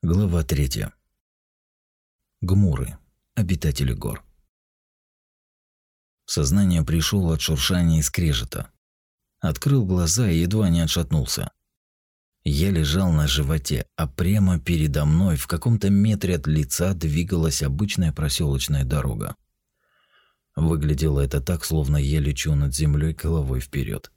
Глава третья. Гмуры. Обитатели гор. В сознание пришел от шуршания и скрежета. Открыл глаза и едва не отшатнулся. Я лежал на животе, а прямо передо мной в каком-то метре от лица двигалась обычная проселочная дорога. Выглядело это так, словно я лечу над землей головой вперед.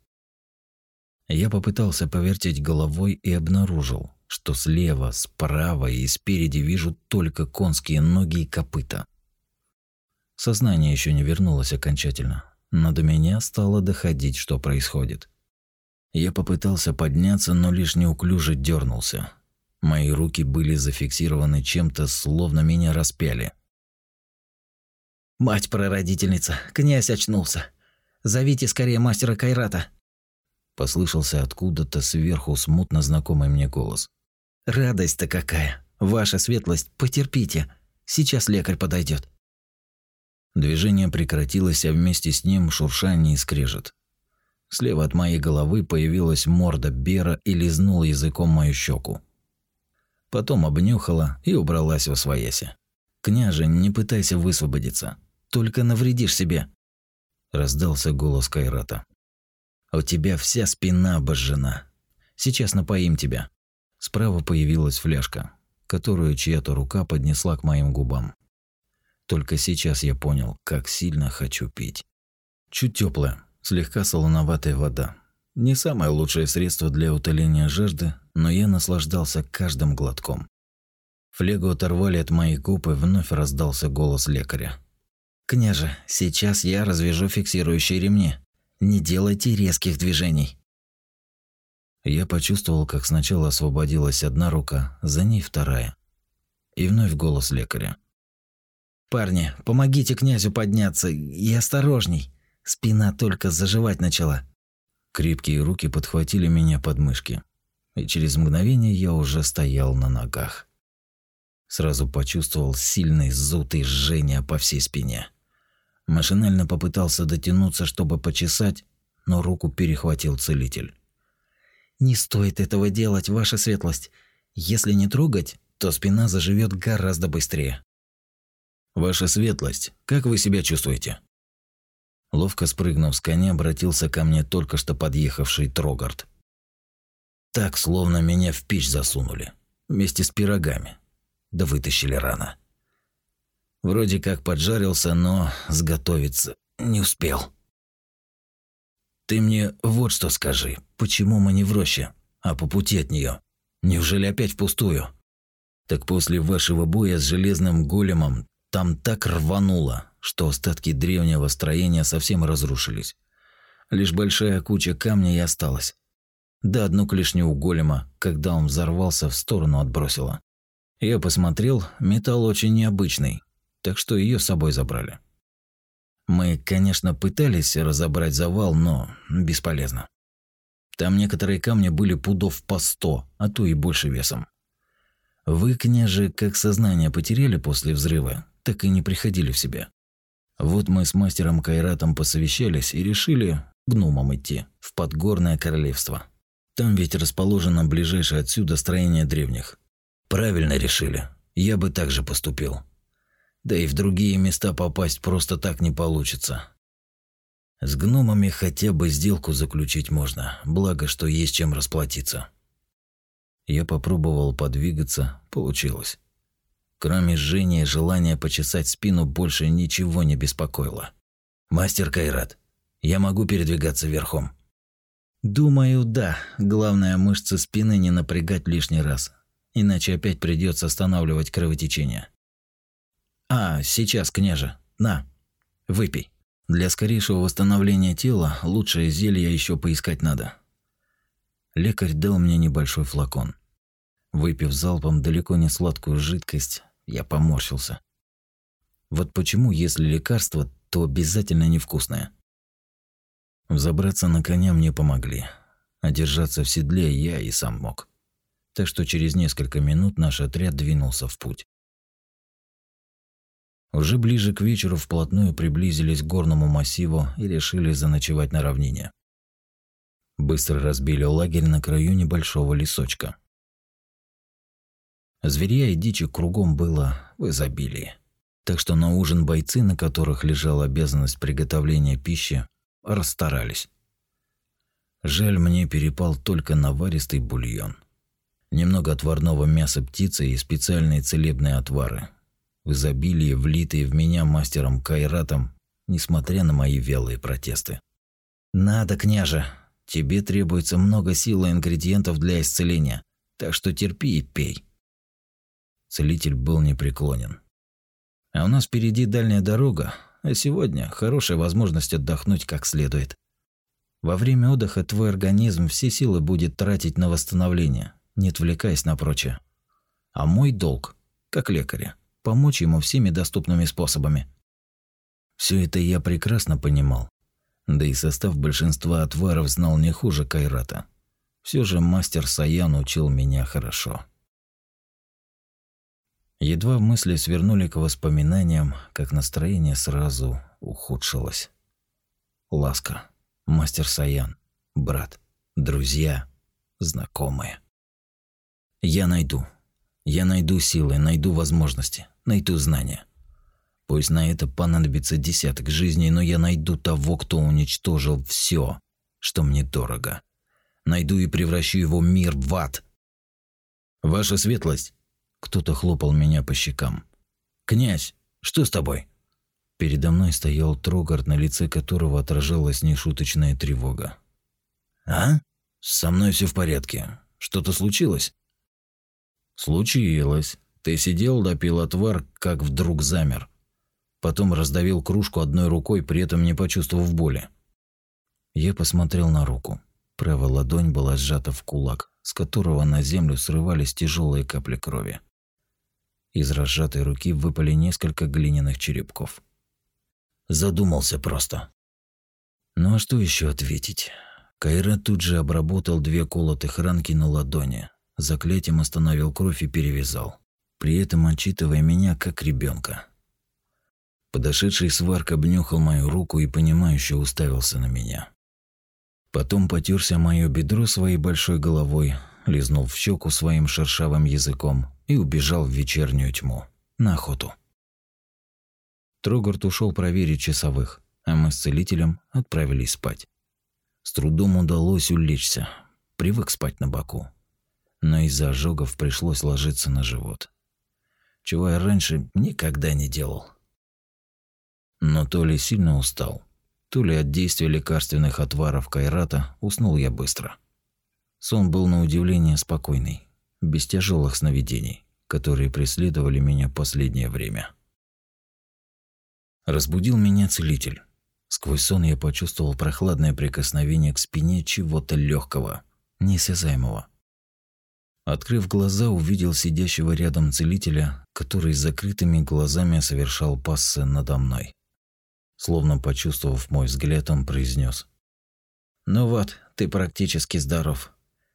Я попытался повертеть головой и обнаружил, что слева, справа и спереди вижу только конские ноги и копыта. Сознание еще не вернулось окончательно, но до меня стало доходить, что происходит. Я попытался подняться, но лишь неуклюже дернулся. Мои руки были зафиксированы чем-то, словно меня распяли. «Мать-прародительница, князь очнулся! Зовите скорее мастера Кайрата!» Послышался откуда-то сверху смутно знакомый мне голос. Радость-то какая! Ваша светлость, потерпите. Сейчас лекарь подойдет. Движение прекратилось, а вместе с ним шуршание и скрежет. Слева от моей головы появилась морда Бера и лизнула языком мою щеку. Потом обнюхала и убралась во свояси. «Княже, не пытайся высвободиться. Только навредишь себе!» Раздался голос Кайрата. «У тебя вся спина обожжена. Сейчас напоим тебя. Справа появилась фляжка, которую чья-то рука поднесла к моим губам. Только сейчас я понял, как сильно хочу пить. Чуть теплая, слегка солоноватая вода. Не самое лучшее средство для утоления жажды, но я наслаждался каждым глотком. Флегу оторвали от моих губ и вновь раздался голос лекаря. «Княже, сейчас я развяжу фиксирующие ремни. Не делайте резких движений». Я почувствовал, как сначала освободилась одна рука, за ней вторая. И вновь голос лекаря. «Парни, помогите князю подняться и осторожней. Спина только заживать начала». Крепкие руки подхватили меня под мышки. И через мгновение я уже стоял на ногах. Сразу почувствовал сильный зуд и жжение по всей спине. Машинально попытался дотянуться, чтобы почесать, но руку перехватил целитель. Не стоит этого делать, ваша светлость. Если не трогать, то спина заживет гораздо быстрее. Ваша светлость, как вы себя чувствуете? Ловко спрыгнув с коня, обратился ко мне только что подъехавший Трогард. Так, словно меня в печь засунули, вместе с пирогами. Да вытащили рано. Вроде как поджарился, но сготовиться не успел. Ты мне вот что скажи, почему мы не в роще, а по пути от нее? Неужели опять впустую? Так после вашего боя с железным големом там так рвануло, что остатки древнего строения совсем разрушились. Лишь большая куча камней и осталась. Да одну клешню у голема, когда он взорвался, в сторону отбросило. Я посмотрел, металл очень необычный, так что ее с собой забрали. Мы, конечно, пытались разобрать завал, но бесполезно. Там некоторые камни были пудов по сто, а то и больше весом. Вы, княже, как сознание потеряли после взрыва, так и не приходили в себя. Вот мы с мастером Кайратом посовещались и решили гномам идти, в Подгорное королевство. Там ведь расположено ближайшее отсюда строение древних. Правильно решили. Я бы так же поступил. Да и в другие места попасть просто так не получится. С гномами хотя бы сделку заключить можно, благо, что есть чем расплатиться. Я попробовал подвигаться, получилось. Кроме жжения желания почесать спину, больше ничего не беспокоило. «Мастер Кайрат, я могу передвигаться верхом?» «Думаю, да. Главное, мышцы спины не напрягать лишний раз. Иначе опять придется останавливать кровотечение. «А, сейчас, княже. На, выпей. Для скорейшего восстановления тела лучшее зелье еще поискать надо». Лекарь дал мне небольшой флакон. Выпив залпом далеко не сладкую жидкость, я поморщился. Вот почему, если лекарство, то обязательно невкусное. Взобраться на коня мне помогли, а держаться в седле я и сам мог. Так что через несколько минут наш отряд двинулся в путь. Уже ближе к вечеру вплотную приблизились к горному массиву и решили заночевать на равнине. Быстро разбили лагерь на краю небольшого лесочка. Зверя и дичи кругом было в изобилии. Так что на ужин бойцы, на которых лежала обязанность приготовления пищи, расстарались. Жаль, мне перепал только наваристый бульон. Немного отварного мяса птицы и специальные целебные отвары. В изобилии, влитые в меня мастером Кайратом, несмотря на мои вялые протесты. «Надо, княже! Тебе требуется много сил и ингредиентов для исцеления, так что терпи и пей». Целитель был непреклонен. А у нас впереди дальняя дорога, а сегодня хорошая возможность отдохнуть как следует. Во время отдыха твой организм все силы будет тратить на восстановление, не отвлекаясь на прочее. А мой долг, как лекаря, помочь ему всеми доступными способами. Все это я прекрасно понимал. Да и состав большинства отваров знал не хуже Кайрата. Все же мастер Саян учил меня хорошо. Едва мысли свернули к воспоминаниям, как настроение сразу ухудшилось. Ласка, мастер Саян, брат, друзья, знакомые. Я найду. Я найду силы, найду возможности, найду знания. Пусть на это понадобится десяток жизней, но я найду того, кто уничтожил все, что мне дорого. Найду и превращу его мир в ад. Ваша светлость, кто-то хлопал меня по щекам. «Князь, что с тобой?» Передо мной стоял Трогард, на лице которого отражалась нешуточная тревога. «А? Со мной все в порядке. Что-то случилось?» «Случилось. Ты сидел, допил отвар, как вдруг замер. Потом раздавил кружку одной рукой, при этом не почувствовав боли. Я посмотрел на руку. Правая ладонь была сжата в кулак, с которого на землю срывались тяжелые капли крови. Из разжатой руки выпали несколько глиняных черепков. Задумался просто. Ну а что еще ответить? Кайра тут же обработал две колотых ранки на ладони, заклятием остановил кровь и перевязал, при этом отчитывая меня как ребенка. Подошедший сварк обнюхал мою руку и понимающе уставился на меня. Потом потерся моё бедро своей большой головой, лизнул в щеку своим шершавым языком и убежал в вечернюю тьму, на охоту. Трогард ушел проверить часовых, а мы с целителем отправились спать. С трудом удалось улечься, привык спать на боку. Но из-за ожогов пришлось ложиться на живот. Чего я раньше никогда не делал. Но то ли сильно устал, то ли от действия лекарственных отваров Кайрата уснул я быстро. Сон был на удивление спокойный без тяжелых сновидений, которые преследовали меня последнее время. Разбудил меня целитель. Сквозь сон я почувствовал прохладное прикосновение к спине чего-то легкого, неосязаемого. Открыв глаза, увидел сидящего рядом целителя, который закрытыми глазами совершал пассы надо мной. Словно почувствовав мой взгляд, он произнес: "Ну вот, ты практически здоров.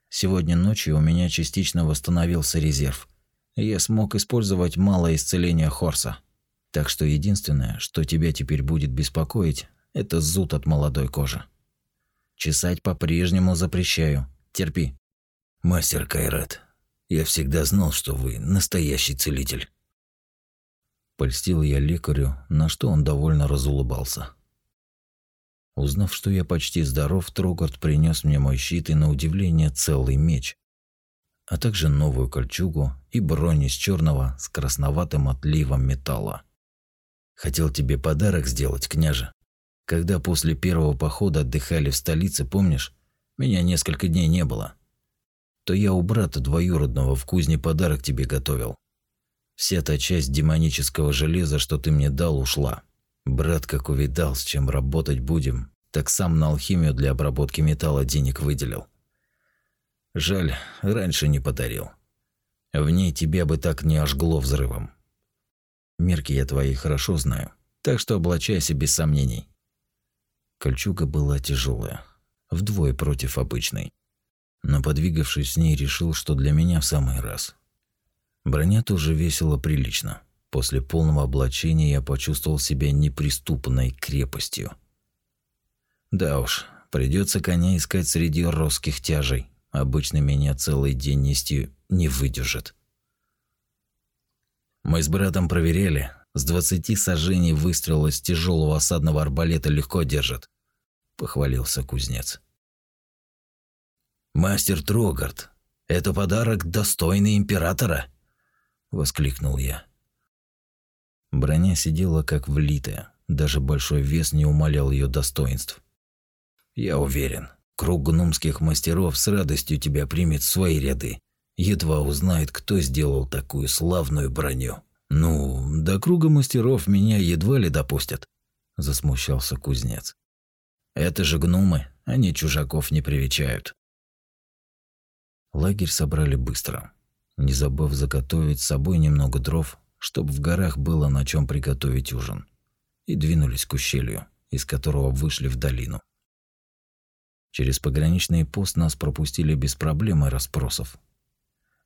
Сегодня ночью у меня частично восстановился резерв. я смог использовать малое исцеление Хорса. Так что единственное, что тебя теперь будет беспокоить, это зуд от молодой кожи. Чесать по-прежнему запрещаю. Терпи. Мастер Кайрат, я всегда знал, что вы настоящий целитель. Польстил я лекарю, на что он довольно разулыбался. Узнав, что я почти здоров, Трогард принес мне мой щит и, на удивление, целый меч, а также новую кольчугу и бронь из черного с красноватым отливом металла. Хотел тебе подарок сделать, княже. Когда после первого похода отдыхали в столице, помнишь, меня несколько дней не было, то я у брата двоюродного в кузне подарок тебе готовил. Вся та часть демонического железа, что ты мне дал, ушла. Брат как увидал, с чем работать будем, так сам на алхимию для обработки металла денег выделил. Жаль, раньше не подарил. В ней тебя бы так не ожгло взрывом. Мерки я твои хорошо знаю, так что облачайся без сомнений. Кольчуга была тяжелая, вдвое против обычной. Но подвигавшись с ней, решил, что для меня в самый раз. Броня тоже весила прилично. После полного облачения я почувствовал себя неприступной крепостью. Да уж, придется коня искать среди росских тяжей. Обычно меня целый день нести не выдержит. Мы с братом проверяли. С двадцати сажений выстрела с тяжелого осадного арбалета легко держит. Похвалился кузнец. «Мастер Трогард, это подарок достойный императора!» Воскликнул я. Броня сидела как влитая, даже большой вес не умалял ее достоинств. «Я уверен, круг гномских мастеров с радостью тебя примет в свои ряды, едва узнает, кто сделал такую славную броню». «Ну, до круга мастеров меня едва ли допустят», – засмущался кузнец. «Это же гномы, они чужаков не привечают». Лагерь собрали быстро, не забыв заготовить с собой немного дров, чтобы в горах было на чем приготовить ужин, и двинулись к ущелью, из которого вышли в долину. Через пограничный пост нас пропустили без проблем и расспросов.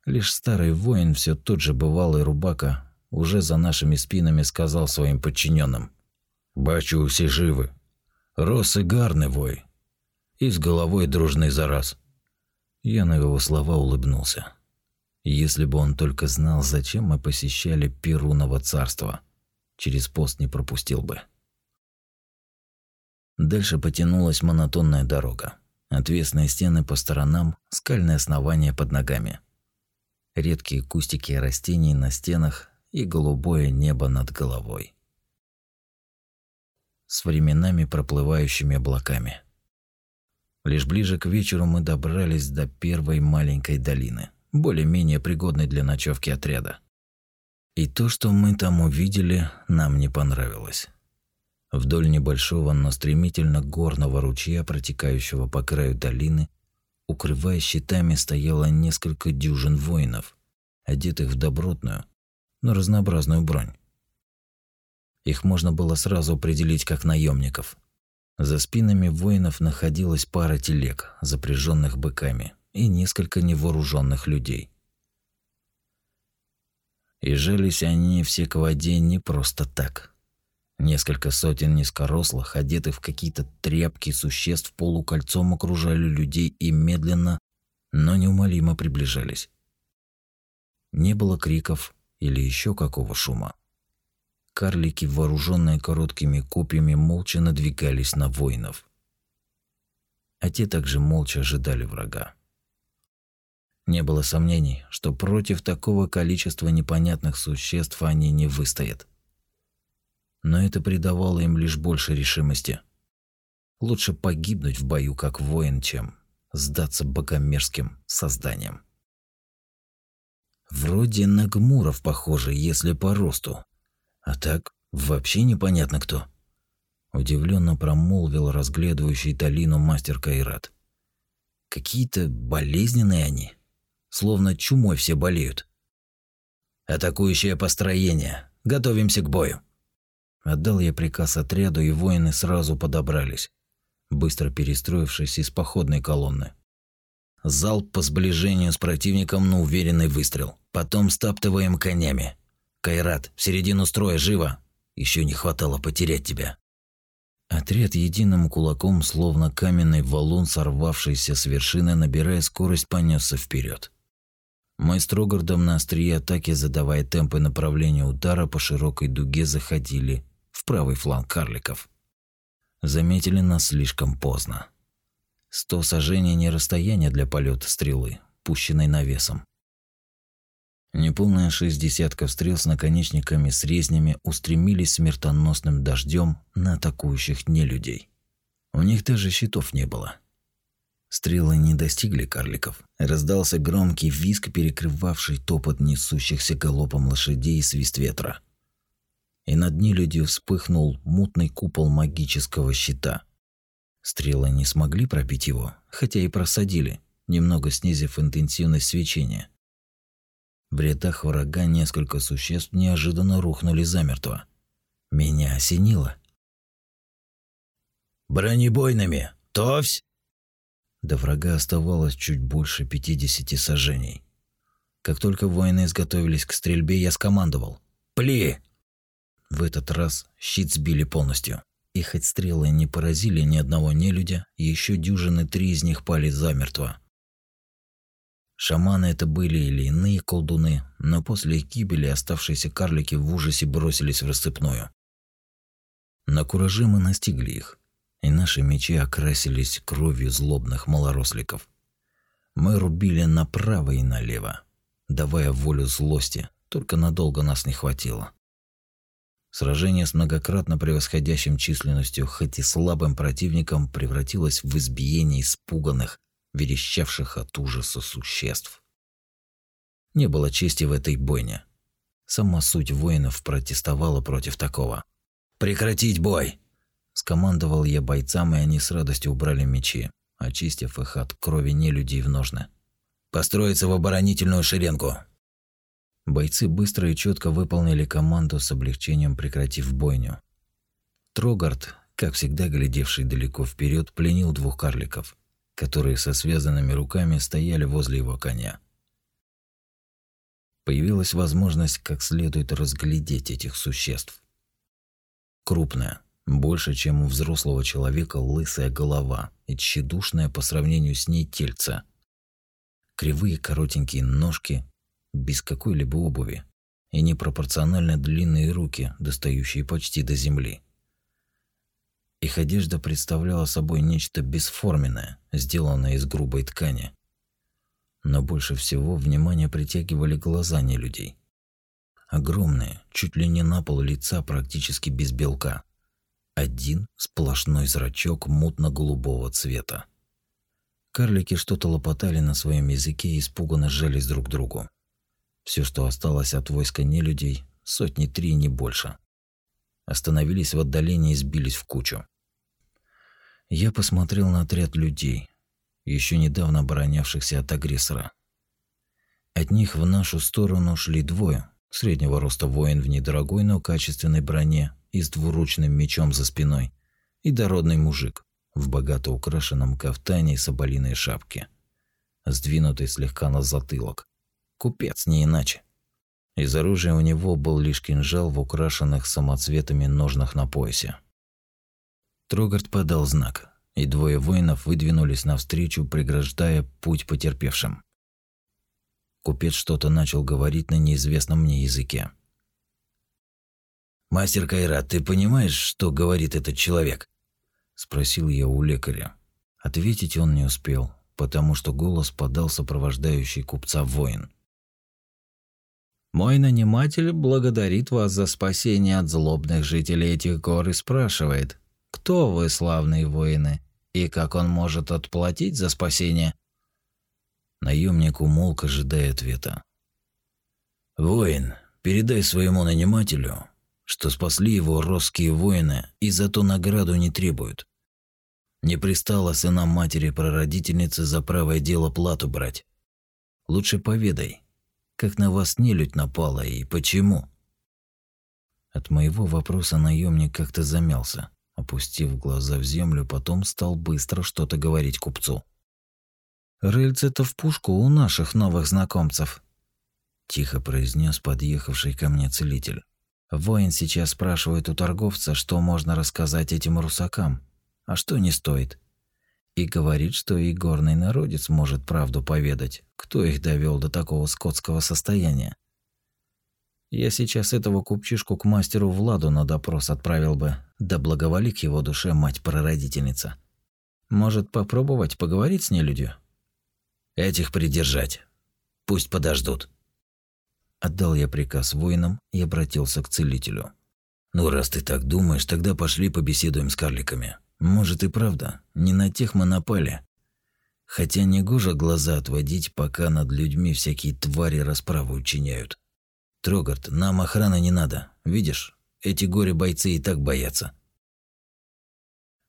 Лишь старый воин, все тот же бывалый рубака, уже за нашими спинами сказал своим подчиненным: «Бачу, все живы. Рос и гарный вой. И с головой дружный зараз». Я на его слова улыбнулся. Если бы он только знал, зачем мы посещали Перуново царство, через пост не пропустил бы. Дальше потянулась монотонная дорога. Отвесные стены по сторонам, скальное основание под ногами. Редкие кустики растений на стенах и голубое небо над головой. С временами проплывающими облаками. Лишь ближе к вечеру мы добрались до первой маленькой долины, более-менее пригодной для ночевки отряда. И то, что мы там увидели, нам не понравилось. Вдоль небольшого, но стремительно горного ручья, протекающего по краю долины, укрывая щитами, стояло несколько дюжин воинов, одетых в добротную, но разнообразную бронь. Их можно было сразу определить как наемников. За спинами воинов находилась пара телег, запряженных быками, и несколько невооруженных людей. И жались они все к воде не просто так. Несколько сотен низкорослых, одетых в какие-то тряпки существ полукольцом окружали людей и медленно, но неумолимо приближались. Не было криков, или еще какого шума. Карлики, вооруженные короткими копьями, молча надвигались на воинов. А те также молча ожидали врага. Не было сомнений, что против такого количества непонятных существ они не выстоят. Но это придавало им лишь больше решимости. Лучше погибнуть в бою как воин, чем сдаться богомерзким созданиям. Вроде на гмуров похоже, если по росту. А так вообще непонятно кто. Удивленно промолвил разглядывающий долину мастер Кайрат. Какие-то болезненные они, словно чумой все болеют. Атакующее построение. Готовимся к бою. Отдал я приказ отряду, и воины сразу подобрались, быстро перестроившись из походной колонны. Залп по сближению с противником на уверенный выстрел. Потом стаптываем конями. Кайрат, в середину строя, живо! Еще не хватало потерять тебя. Отряд единым кулаком, словно каменный валун, сорвавшийся с вершины, набирая скорость, понесся вперед. Мы с Трогардом на острие атаки, задавая темпы направления удара по широкой дуге, заходили в правый фланг карликов. Заметили нас слишком поздно. Сто сажений не расстояние для полета стрелы, пущенной навесом. Неполная шесть десятков стрел с наконечниками с резнями устремились смертоносным дождем на атакующих нелюдей. У них даже щитов не было. Стрелы не достигли карликов. Раздался громкий визг, перекрывавший топот несущихся галопом лошадей и свист ветра. И над нелюдью вспыхнул мутный купол магического щита – Стрелы не смогли пробить его, хотя и просадили, немного снизив интенсивность свечения. В рядах врага несколько существ неожиданно рухнули замертво. Меня осенило. «Бронебойными! Товсь!» До врага оставалось чуть больше пятидесяти сажений. Как только воины изготовились к стрельбе, я скомандовал «Пли!». В этот раз щит сбили полностью. И хоть стрелы не поразили ни одного нелюдя, еще дюжины три из них пали замертво. Шаманы это были или иные колдуны, но после их гибели оставшиеся карлики в ужасе бросились в рассыпную. На кураже мы настигли их, и наши мечи окрасились кровью злобных малоросликов. Мы рубили направо и налево, давая волю злости, только надолго нас не хватило. Сражение с многократно превосходящим численностью, хоть и слабым противником, превратилось в избиение испуганных, верещавших от ужаса существ. Не было чести в этой бойне. Сама суть воинов протестовала против такого. «Прекратить бой!» Скомандовал я бойцам, и они с радостью убрали мечи, очистив их от крови нелюдей в ножны. «Построиться в оборонительную шеренгу!» Бойцы быстро и четко выполнили команду с облегчением прекратив бойню. Трогард, как всегда глядевший далеко вперед, пленил двух карликов, которые со связанными руками стояли возле его коня. Появилась возможность как следует разглядеть этих существ. Крупная, больше, чем у взрослого человека, лысая голова и тщедушная по сравнению с ней тельце. Кривые коротенькие ножки, без какой-либо обуви, и непропорционально длинные руки, достающие почти до земли. Их одежда представляла собой нечто бесформенное, сделанное из грубой ткани. Но больше всего внимание притягивали глаза нелюдей. Огромные, чуть ли не на пол лица практически без белка. Один сплошной зрачок мутно-голубого цвета. Карлики что-то лопотали на своем языке и испуганно сжались друг к другу. Все, что осталось от войска нелюдей, сотни три, не больше. Остановились в отдалении и сбились в кучу. Я посмотрел на отряд людей, еще недавно оборонявшихся от агрессора. От них в нашу сторону шли двое, среднего роста воин в недорогой, но качественной броне и с двуручным мечом за спиной, и дородный мужик в богато украшенном кафтане и соболиной шапке, сдвинутый слегка на затылок. Купец, не иначе. Из оружия у него был лишь кинжал в украшенных самоцветами ножнах на поясе. Трогард подал знак, и двое воинов выдвинулись навстречу, преграждая путь потерпевшим. Купец что-то начал говорить на неизвестном мне языке. «Мастер Кайрат, ты понимаешь, что говорит этот человек?» – спросил я у лекаря. Ответить он не успел, потому что голос подал сопровождающий купца воин. Мой наниматель благодарит вас за спасение от злобных жителей этих гор и спрашивает, кто вы, славные воины, и как он может отплатить за спасение? Наемник умолк, ожидая ответа. «Воин, передай своему нанимателю, что спасли его русские воины и за то награду не требуют. Не пристало сынам матери-прародительницы за правое дело плату брать. Лучше поведай, как на вас нелюдь напала и почему? От моего вопроса наемник как-то замялся, опустив глаза в землю, потом стал быстро что-то говорить купцу. «Рыльце-то в пушку у наших новых знакомцев», – тихо произнес подъехавший ко мне целитель. «Воин сейчас спрашивает у торговца, что можно рассказать этим русакам, а что не стоит и говорит, что и горный народец может правду поведать, кто их довел до такого скотского состояния. Я сейчас этого купчишку к мастеру Владу на допрос отправил бы, да благоволи к его душе мать-прародительница. Может, попробовать поговорить с нелюдью? Этих придержать. Пусть подождут. Отдал я приказ воинам и обратился к целителю. Ну, раз ты так думаешь, тогда пошли побеседуем с карликами. Может и правда, не на тех мы напали. Хотя не гоже глаза отводить, пока над людьми всякие твари расправу учиняют. Трогард, нам охраны не надо. Видишь, эти горе-бойцы и так боятся.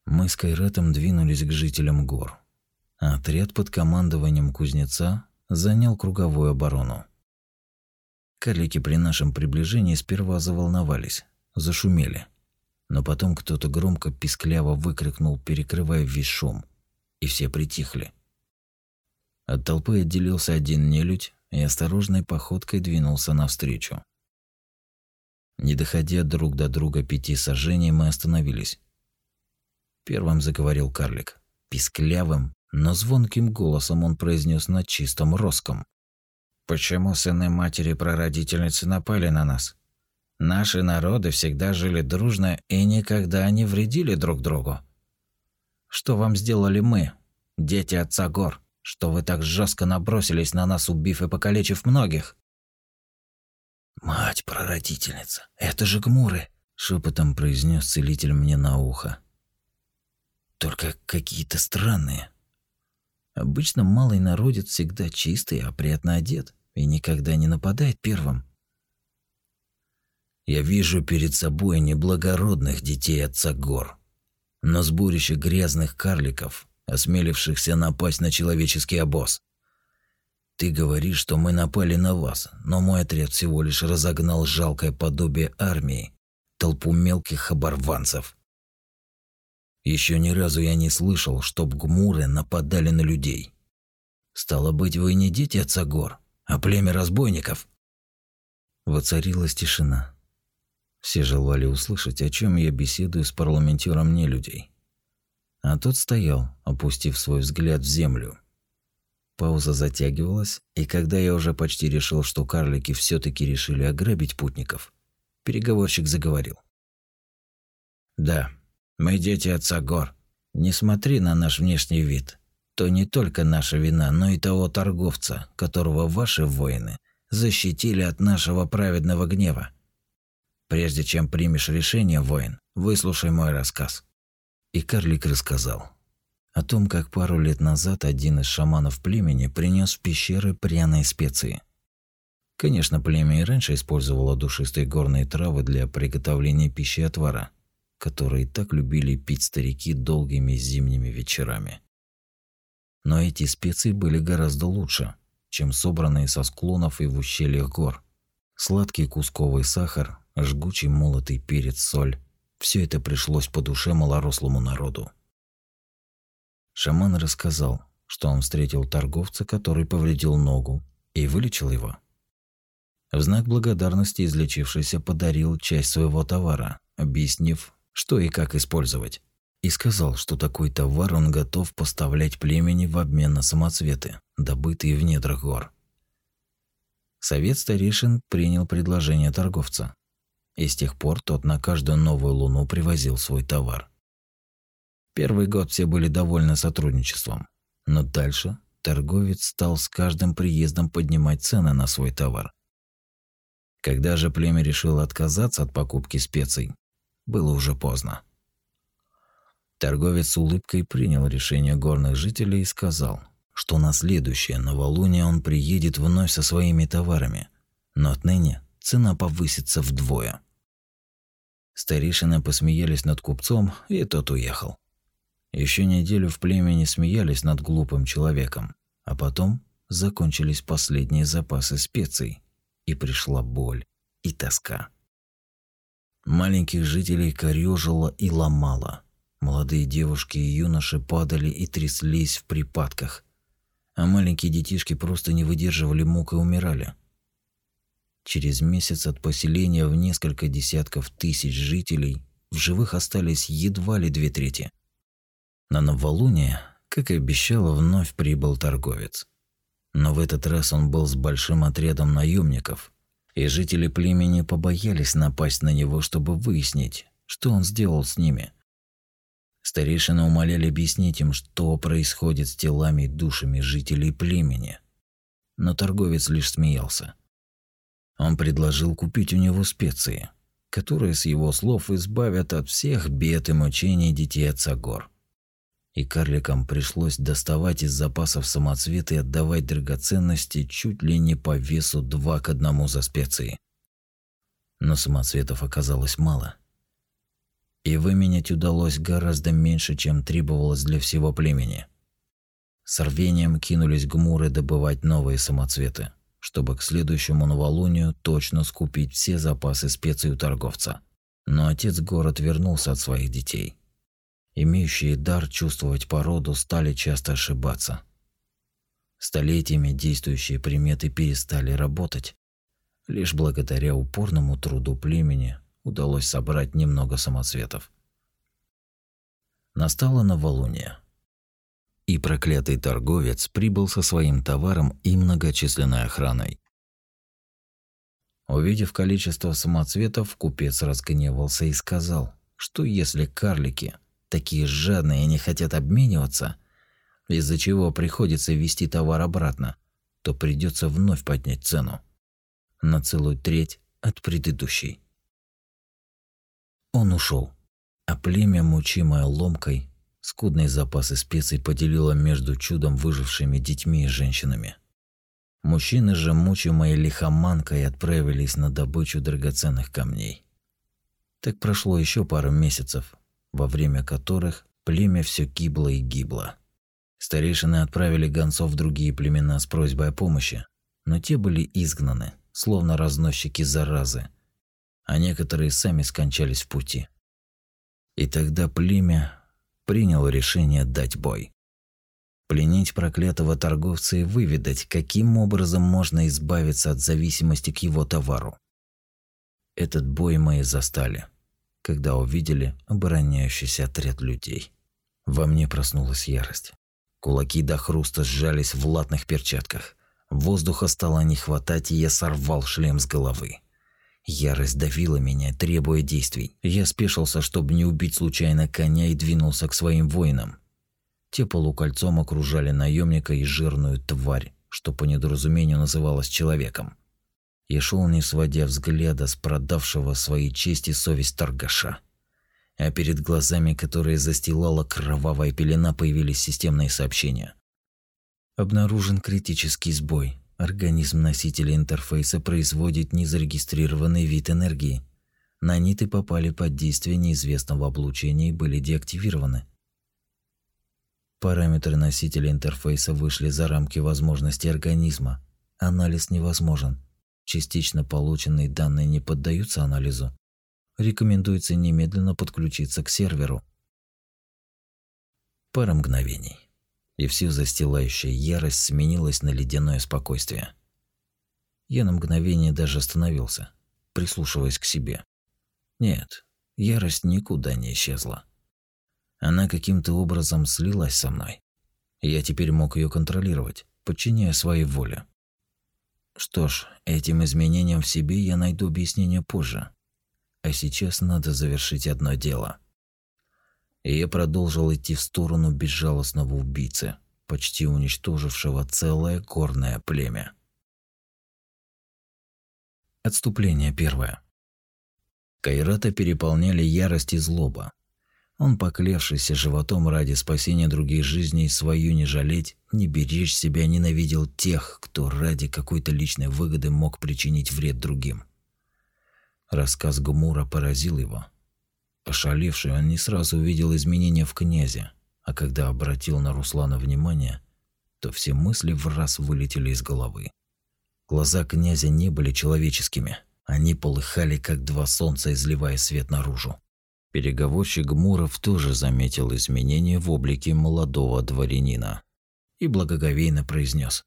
Мы с Кайратом двинулись к жителям гор. отряд под командованием кузнеца занял круговую оборону. Карлики при нашем приближении сперва заволновались, зашумели но потом кто-то громко пискляво выкрикнул, перекрывая весь шум, и все притихли. От толпы отделился один нелюдь и осторожной походкой двинулся навстречу. Не доходя друг до друга пяти сажений, мы остановились. Первым заговорил карлик, писклявым, но звонким голосом он произнес на чистом русском. «Почему сыны матери-прародительницы напали на нас? Наши народы всегда жили дружно и никогда не вредили друг другу. Что вам сделали мы, дети отца гор, что вы так жестко набросились на нас, убив и покалечив многих?» «Мать-прародительница, это же гмуры!» – шепотом произнес целитель мне на ухо. «Только какие-то странные». Обычно малый народец всегда чистый, опрятно одет и никогда не нападает первым. Я вижу перед собой неблагородных детей отца гор, но сборище грязных карликов, осмелившихся напасть на человеческий обоз. Ты говоришь, что мы напали на вас, но мой отряд всего лишь разогнал жалкое подобие армии, толпу мелких оборванцев. Еще ни разу я не слышал, чтоб гмуры нападали на людей. Стало быть, вы не дети отца гор, а племя разбойников. Воцарилась тишина. Все желали услышать, о чем я беседую с парламентером нелюдей. А тот стоял, опустив свой взгляд в землю, Пауза затягивалась, и когда я уже почти решил, что карлики все таки решили ограбить путников, переговорщик заговорил. «Да, мы дети отца гор. Не смотри на наш внешний вид. То не только наша вина, но и того торговца, которого ваши воины защитили от нашего праведного гнева. Прежде чем примешь решение, воин, выслушай мой рассказ». И карлик рассказал, о том, как пару лет назад один из шаманов племени принес в пещеры пряные специи. Конечно, племя и раньше использовало душистые горные травы для приготовления пищи отвара, которые так любили пить старики долгими зимними вечерами. Но эти специи были гораздо лучше, чем собранные со склонов и в ущельях гор. Сладкий кусковый сахар, жгучий молотый перец, соль – все это пришлось по душе малорослому народу. Шаман рассказал, что он встретил торговца, который повредил ногу, и вылечил его. В знак благодарности излечившийся подарил часть своего товара, объяснив, что и как использовать, и сказал, что такой товар он готов поставлять племени в обмен на самоцветы, добытые в недрах гор. Совет старейшин принял предложение торговца, и с тех пор тот на каждую новую луну привозил свой товар. Первый год все были довольны сотрудничеством, но дальше торговец стал с каждым приездом поднимать цены на свой товар. Когда же племя решило отказаться от покупки специй, было уже поздно. Торговец с улыбкой принял решение горных жителей и сказал, что на следующее новолуние он приедет вновь со своими товарами, но отныне цена повысится вдвое. Старейшины посмеялись над купцом, и тот уехал. Еще неделю в племени смеялись над глупым человеком, а потом закончились последние запасы специй, и пришла боль и тоска. Маленьких жителей корёжило и ломало. Молодые девушки и юноши падали и тряслись в припадках, а маленькие детишки просто не выдерживали мук и умирали. Через месяц от поселения в несколько десятков тысяч жителей в живых остались едва ли две трети – на новолуние, как и обещал, вновь прибыл торговец. Но в этот раз он был с большим отрядом наемников, и жители племени побоялись напасть на него, чтобы выяснить, что он сделал с ними. Старейшины умоляли объяснить им, что происходит с телами и душами жителей племени. Но торговец лишь смеялся. Он предложил купить у него специи, которые, с его слов, избавят от всех бед и мучений детей отца гор и карликам пришлось доставать из запасов самоцветы и отдавать драгоценности чуть ли не по весу два к одному за специи. Но самоцветов оказалось мало. И выменять удалось гораздо меньше, чем требовалось для всего племени. С рвением кинулись гмуры добывать новые самоцветы, чтобы к следующему новолунию точно скупить все запасы специй у торговца. Но отец город вернулся от своих детей – имеющие дар чувствовать породу, стали часто ошибаться. Столетиями действующие приметы перестали работать. Лишь благодаря упорному труду племени удалось собрать немного самоцветов. Настало новолуние. И проклятый торговец прибыл со своим товаром и многочисленной охраной. Увидев количество самоцветов, купец разгневался и сказал, что если карлики такие жадные и не хотят обмениваться, из-за чего приходится вести товар обратно, то придется вновь поднять цену на целую треть от предыдущей. Он ушел, а племя, мучимое ломкой, скудные запасы специй поделило между чудом выжившими детьми и женщинами. Мужчины же, мучимые лихоманкой, отправились на добычу драгоценных камней. Так прошло еще пару месяцев, во время которых племя все гибло и гибло. Старейшины отправили гонцов в другие племена с просьбой о помощи, но те были изгнаны, словно разносчики заразы, а некоторые сами скончались в пути. И тогда племя приняло решение дать бой. Пленить проклятого торговца и выведать, каким образом можно избавиться от зависимости к его товару. Этот бой мы и застали, когда увидели обороняющийся отряд людей. Во мне проснулась ярость. Кулаки до хруста сжались в латных перчатках. Воздуха стало не хватать, и я сорвал шлем с головы. Ярость давила меня, требуя действий. Я спешился, чтобы не убить случайно коня, и двинулся к своим воинам. Те полукольцом окружали наемника и жирную тварь, что по недоразумению называлась человеком. Я шел, не сводя взгляда с продавшего свои честь и совесть торгаша а перед глазами, которые застилала кровавая пелена, появились системные сообщения. Обнаружен критический сбой. Организм носителя интерфейса производит незарегистрированный вид энергии. Наниты попали под действие неизвестного облучения и были деактивированы. Параметры носителя интерфейса вышли за рамки возможностей организма. Анализ невозможен. Частично полученные данные не поддаются анализу рекомендуется немедленно подключиться к серверу. Пара мгновений, и всю застилающая ярость сменилась на ледяное спокойствие. Я на мгновение даже остановился, прислушиваясь к себе. Нет, ярость никуда не исчезла. Она каким-то образом слилась со мной. Я теперь мог ее контролировать, подчиняя своей воле. Что ж, этим изменениям в себе я найду объяснение позже. А сейчас надо завершить одно дело. И я продолжил идти в сторону безжалостного убийцы, почти уничтожившего целое горное племя. Отступление первое. Кайрата переполняли ярость и злоба. Он, поклявшийся животом ради спасения других жизней, свою не жалеть, не беречь себя, ненавидел тех, кто ради какой-то личной выгоды мог причинить вред другим. Рассказ Гумура поразил его. Ошалевший, он не сразу увидел изменения в князе, а когда обратил на Руслана внимание, то все мысли в раз вылетели из головы. Глаза князя не были человеческими, они полыхали, как два солнца, изливая свет наружу. Переговорщик Гмуров тоже заметил изменения в облике молодого дворянина и благоговейно произнес: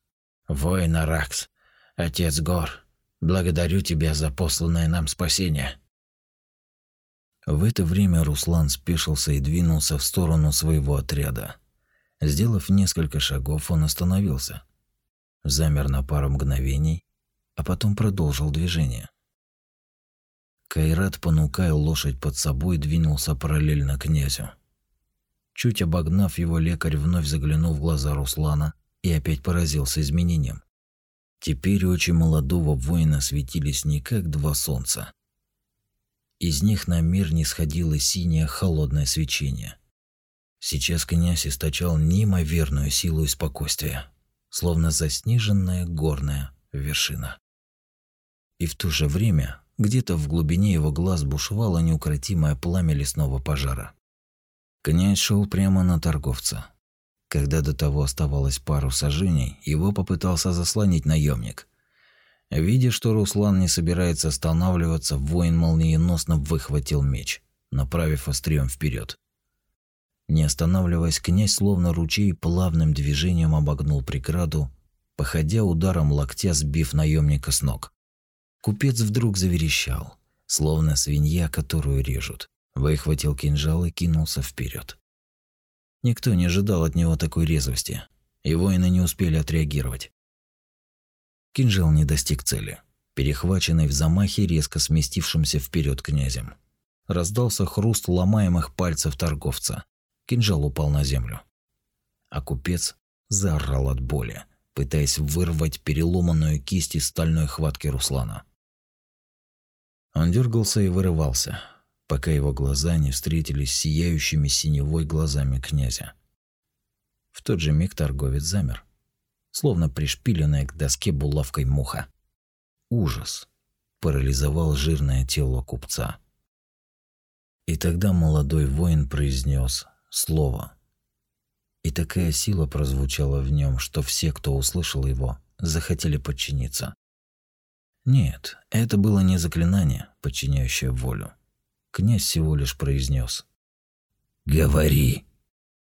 «Воин Аракс, отец гор, Благодарю тебя за посланное нам спасение. В это время Руслан спешился и двинулся в сторону своего отряда. Сделав несколько шагов, он остановился. Замер на пару мгновений, а потом продолжил движение. Кайрат, понукая лошадь под собой, двинулся параллельно князю. Чуть обогнав его, лекарь вновь заглянул в глаза Руслана и опять поразился изменением. Теперь очи молодого воина светились не как два солнца. Из них на мир не сходило синее холодное свечение. Сейчас князь источал неимоверную силу и спокойствие, словно заснеженная горная вершина. И в то же время где-то в глубине его глаз бушевало неукротимое пламя лесного пожара. Князь шел прямо на торговца, когда до того оставалось пару сажений, его попытался заслонить наемник. Видя, что Руслан не собирается останавливаться, воин молниеносно выхватил меч, направив острием вперед. Не останавливаясь, князь словно ручей плавным движением обогнул преграду, походя ударом локтя сбив наемника с ног. Купец вдруг заверещал, словно свинья, которую режут. Выхватил кинжал и кинулся вперед. Никто не ожидал от него такой резвости, и воины не успели отреагировать. Кинжал не достиг цели, перехваченный в замахе резко сместившимся вперед князем. Раздался хруст ломаемых пальцев торговца. Кинжал упал на землю. А купец заорал от боли, пытаясь вырвать переломанную кисть из стальной хватки Руслана. Он дергался и вырывался, пока его глаза не встретились с сияющими синевой глазами князя. В тот же миг торговец замер, словно пришпиленная к доске булавкой муха. Ужас парализовал жирное тело купца. И тогда молодой воин произнес слово. И такая сила прозвучала в нем, что все, кто услышал его, захотели подчиниться. Нет, это было не заклинание, подчиняющее волю. Князь всего лишь произнес: "Говори".